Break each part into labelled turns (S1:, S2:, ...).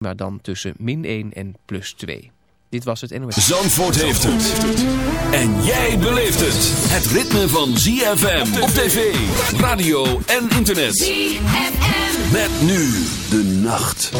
S1: maar dan tussen min 1 en plus 2. Dit was het NOS.
S2: Zandvoort heeft het. En jij beleeft het. Het ritme van ZFM op tv, radio en internet. ZFM. Met nu de nacht.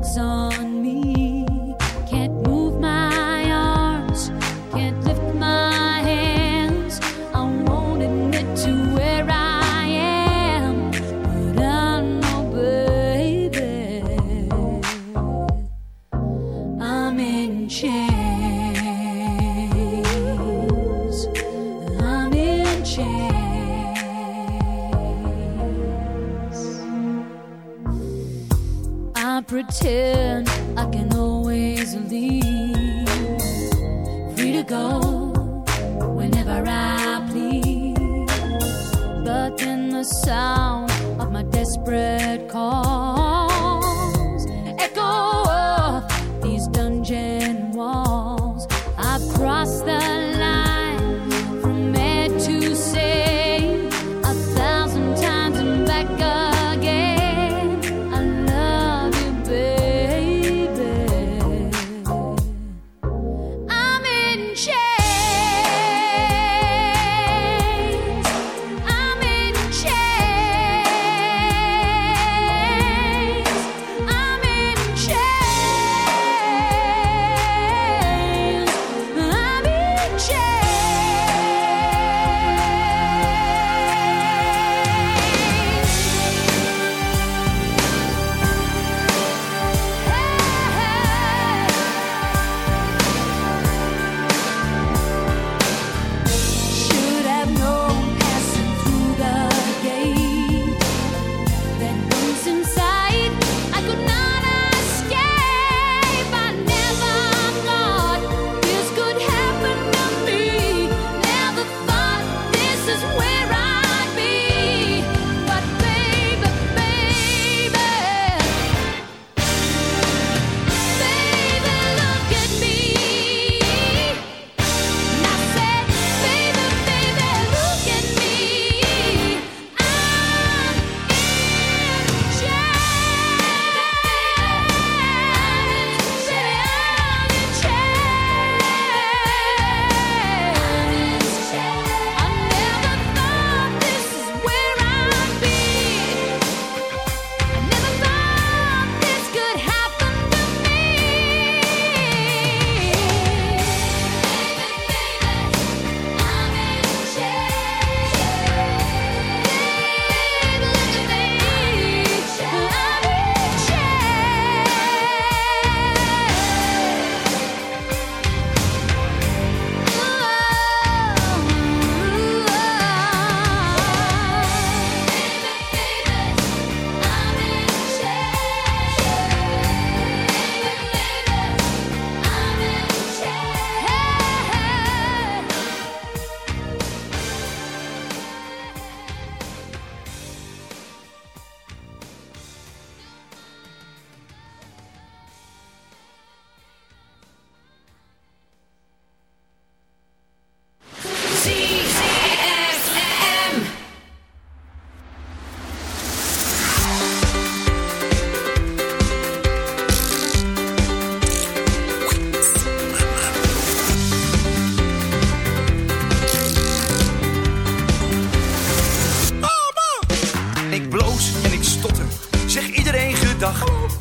S2: walks on.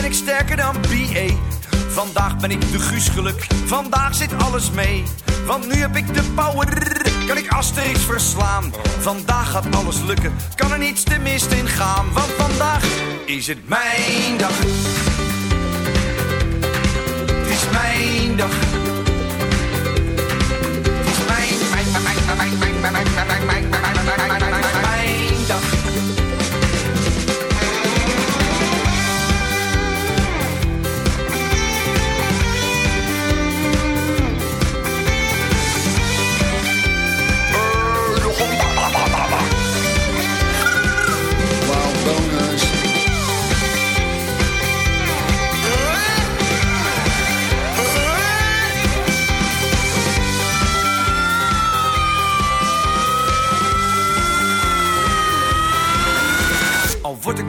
S3: ben ik sterker dan BA. Vandaag ben ik de Guus geluk, vandaag zit alles mee. Want nu heb ik de power, kan ik Asterix verslaan. Vandaag gaat alles lukken, kan er niets te mist in gaan. Want vandaag is het mijn dag. Het is mijn dag. Het is mijn, mijn, mijn, mijn, mijn, mijn, mijn, mijn, mijn, mijn,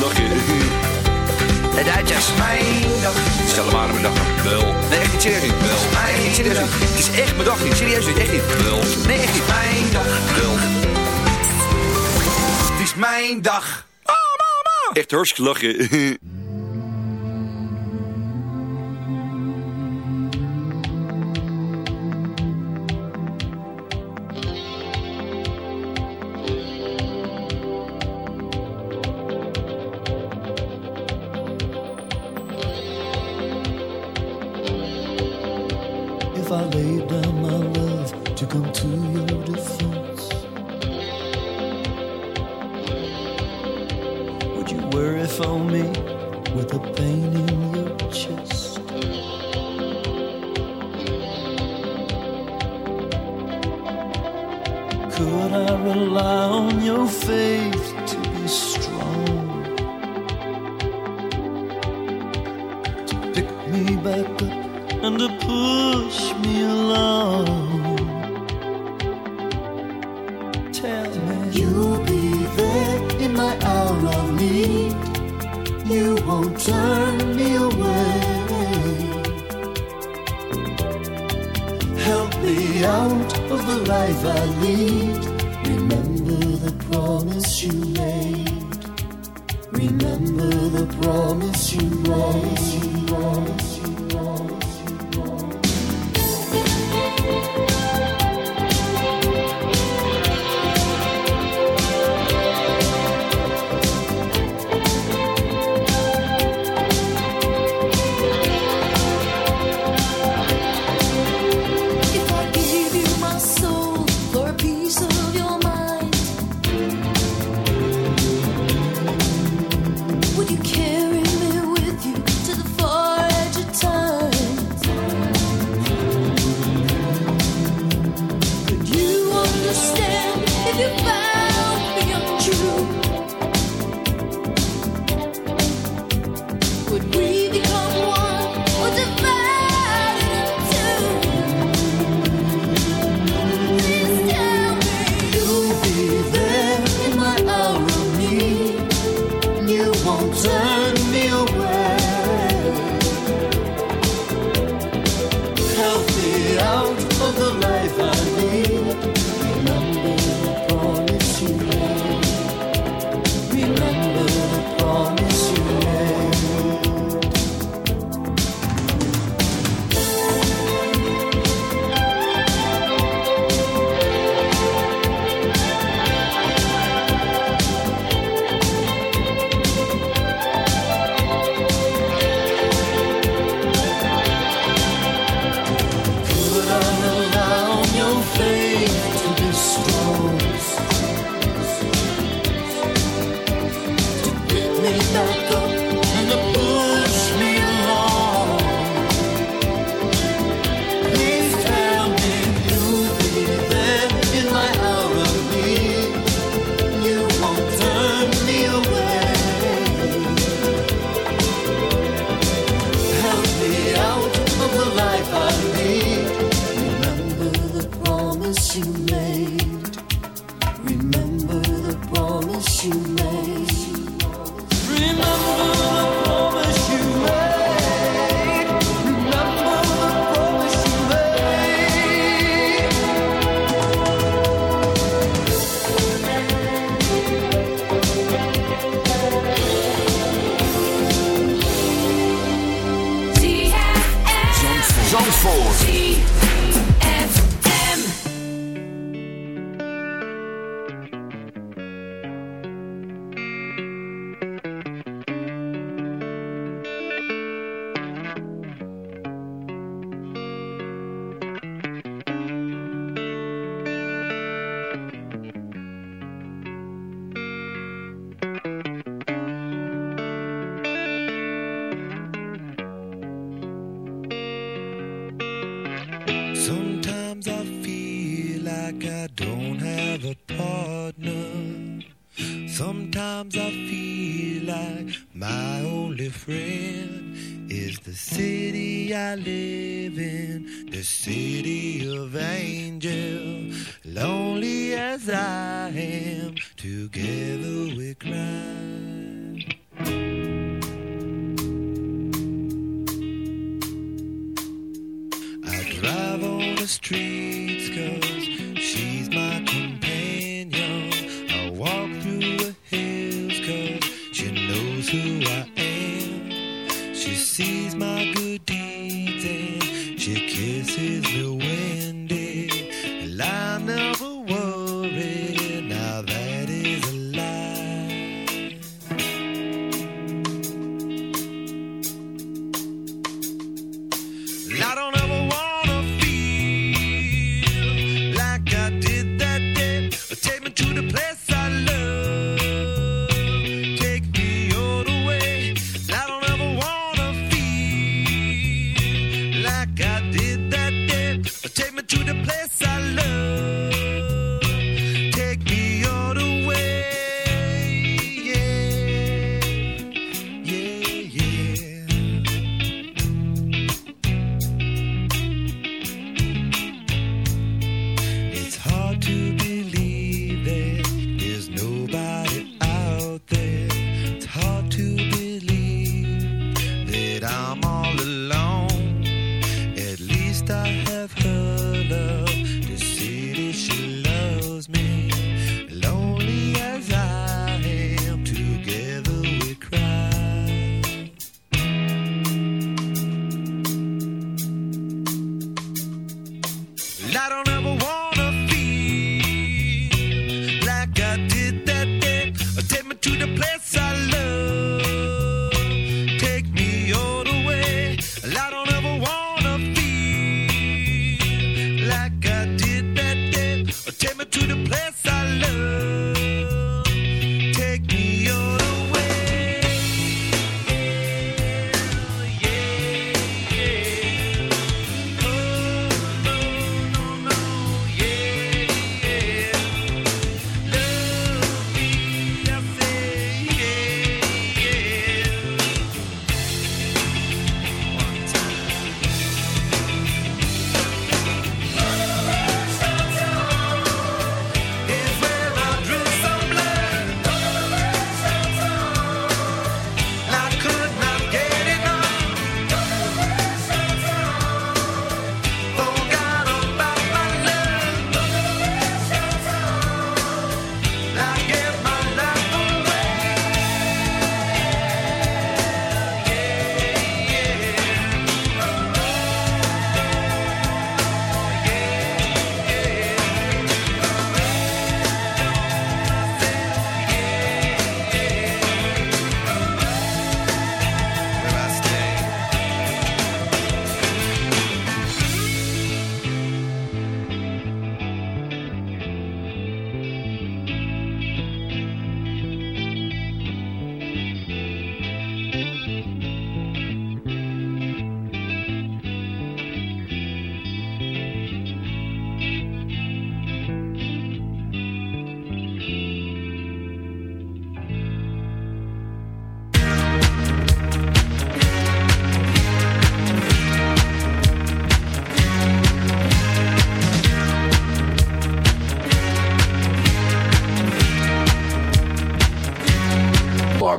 S4: Lachen.
S5: De Duitsers.
S3: Mijn dag.
S4: Stel maar mijn dag. Wel.
S3: Nee, echt niet serieus niet.
S4: Wel.
S3: Nee, echt niet serieus niet. Het is echt mijn dag niet. Serieus niet. Echt niet.
S4: Wel.
S3: Nee, echt niet. Mijn dag.
S4: Wel.
S3: Het is mijn dag.
S4: Echt hartstikke lachen.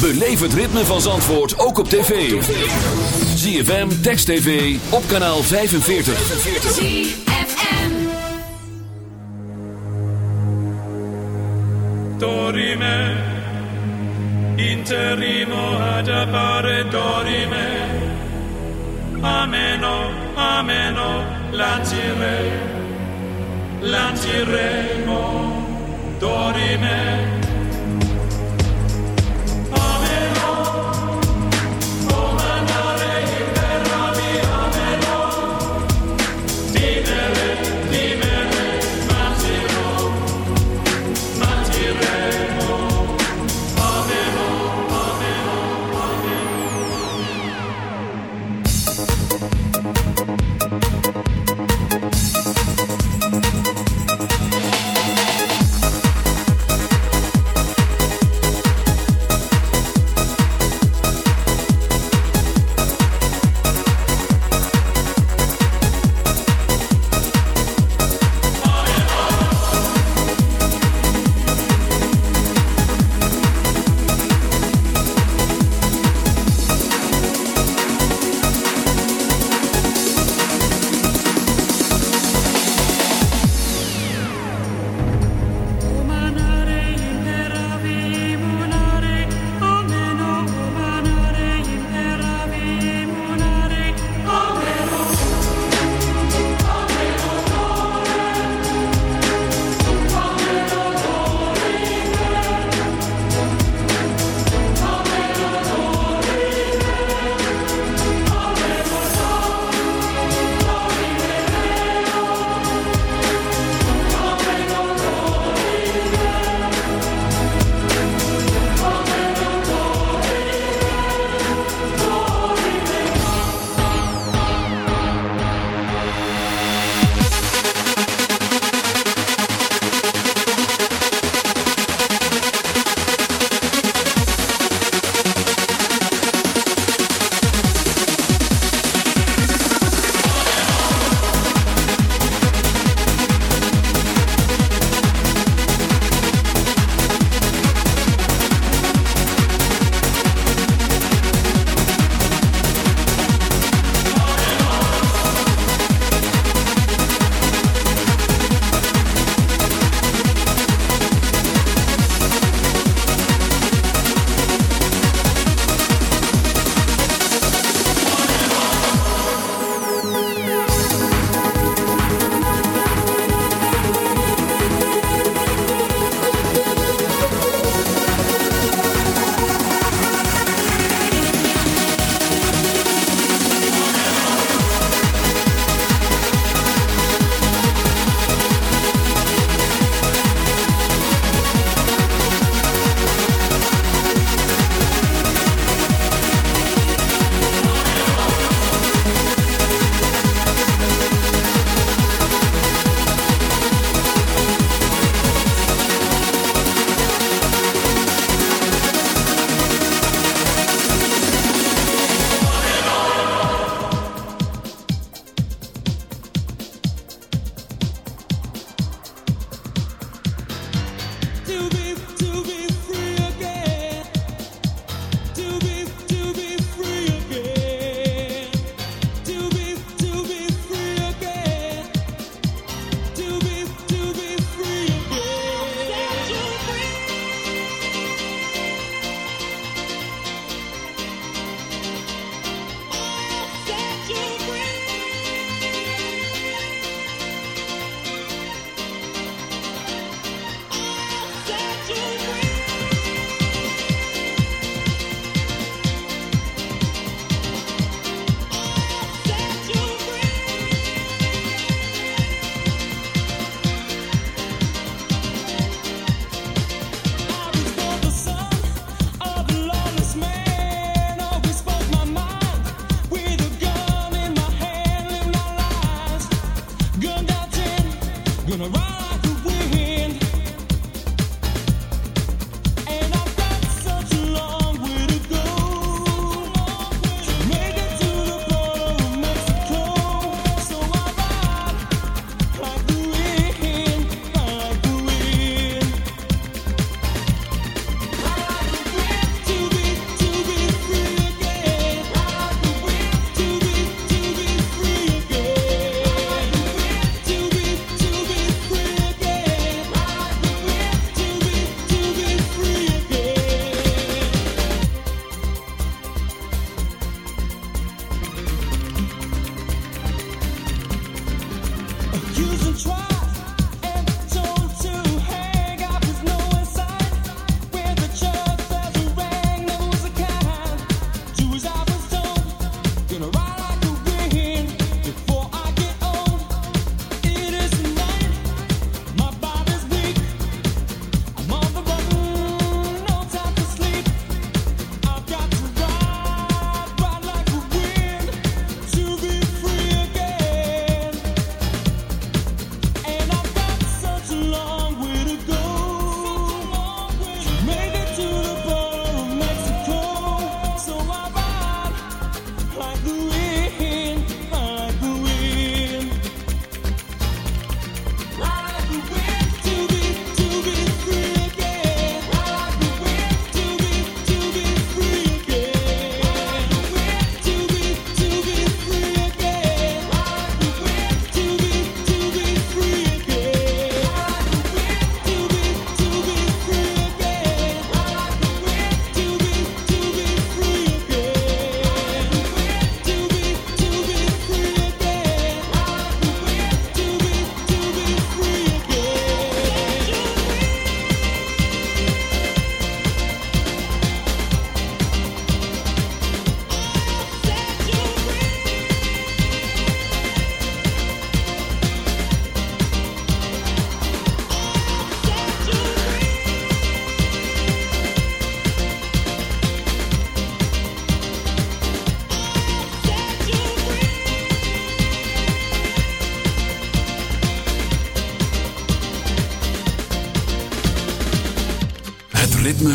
S6: Beleef het ritme van Zandvoort ook op tv. ZFM, Text TV, op kanaal 45.
S7: ZFM.
S8: dorime, interimo ad appare dorime, ameno, ameno, lancire, lanciremo, dorime.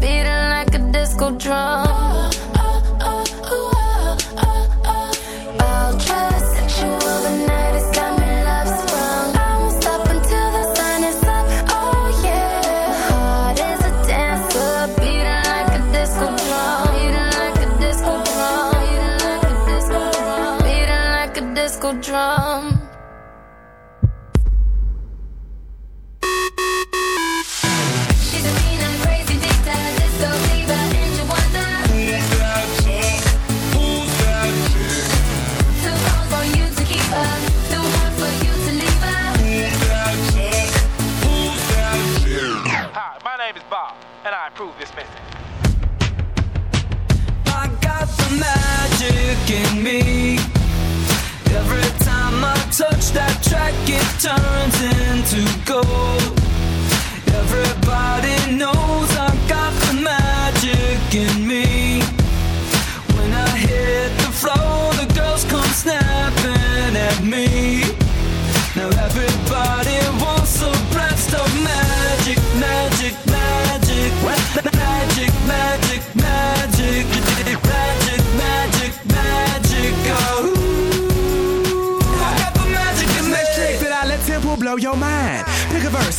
S9: beating like a disco drum.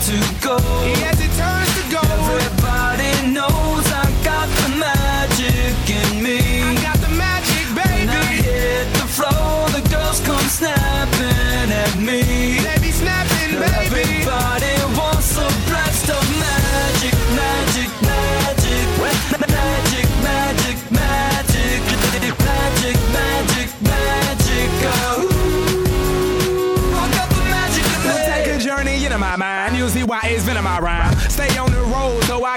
S10: to go. always been in my rhyme. Stay on the road, so I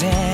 S2: day.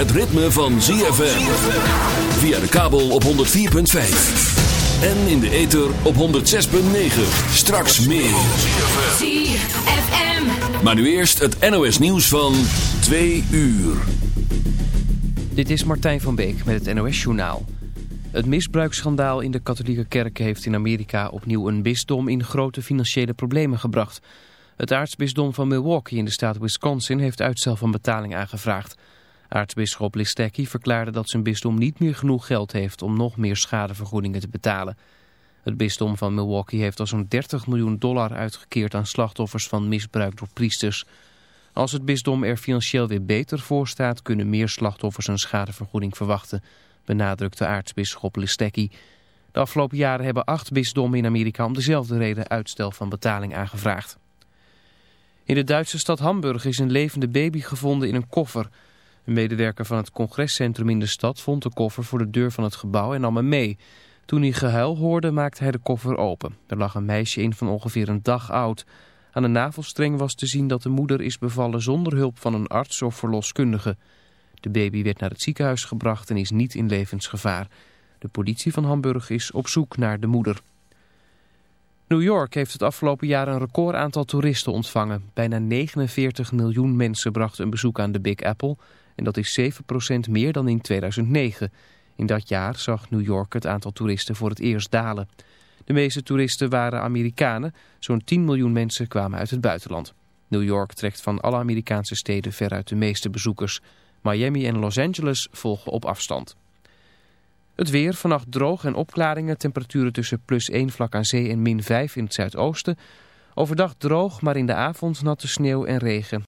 S4: Het ritme van ZFM. Via de kabel op 104.5. En in de ether op 106.9. Straks meer.
S11: ZFM.
S4: Maar nu eerst het NOS nieuws van 2 uur.
S1: Dit is Martijn van Beek met het NOS Journaal. Het misbruiksschandaal in de katholieke kerk heeft in Amerika opnieuw een bisdom in grote financiële problemen gebracht. Het aartsbisdom van Milwaukee in de staat Wisconsin heeft uitstel van betaling aangevraagd. Aartsbisschop Listecki verklaarde dat zijn bisdom niet meer genoeg geld heeft om nog meer schadevergoedingen te betalen. Het bisdom van Milwaukee heeft al zo'n 30 miljoen dollar uitgekeerd aan slachtoffers van misbruik door priesters. Als het bisdom er financieel weer beter voor staat, kunnen meer slachtoffers een schadevergoeding verwachten, benadrukte aartsbisschop Listecki. De afgelopen jaren hebben acht bisdommen in Amerika om dezelfde reden uitstel van betaling aangevraagd. In de Duitse stad Hamburg is een levende baby gevonden in een koffer. Een medewerker van het congrescentrum in de stad vond de koffer voor de deur van het gebouw en nam hem mee. Toen hij gehuil hoorde, maakte hij de koffer open. Er lag een meisje in van ongeveer een dag oud. Aan de navelstreng was te zien dat de moeder is bevallen zonder hulp van een arts of verloskundige. De baby werd naar het ziekenhuis gebracht en is niet in levensgevaar. De politie van Hamburg is op zoek naar de moeder. New York heeft het afgelopen jaar een record aantal toeristen ontvangen. Bijna 49 miljoen mensen brachten een bezoek aan de Big Apple... En dat is 7% meer dan in 2009. In dat jaar zag New York het aantal toeristen voor het eerst dalen. De meeste toeristen waren Amerikanen. Zo'n 10 miljoen mensen kwamen uit het buitenland. New York trekt van alle Amerikaanse steden veruit de meeste bezoekers. Miami en Los Angeles volgen op afstand. Het weer, vannacht droog en opklaringen, temperaturen tussen plus 1 vlak aan zee en min 5 in het zuidoosten. Overdag droog, maar in de avond natte sneeuw en regen.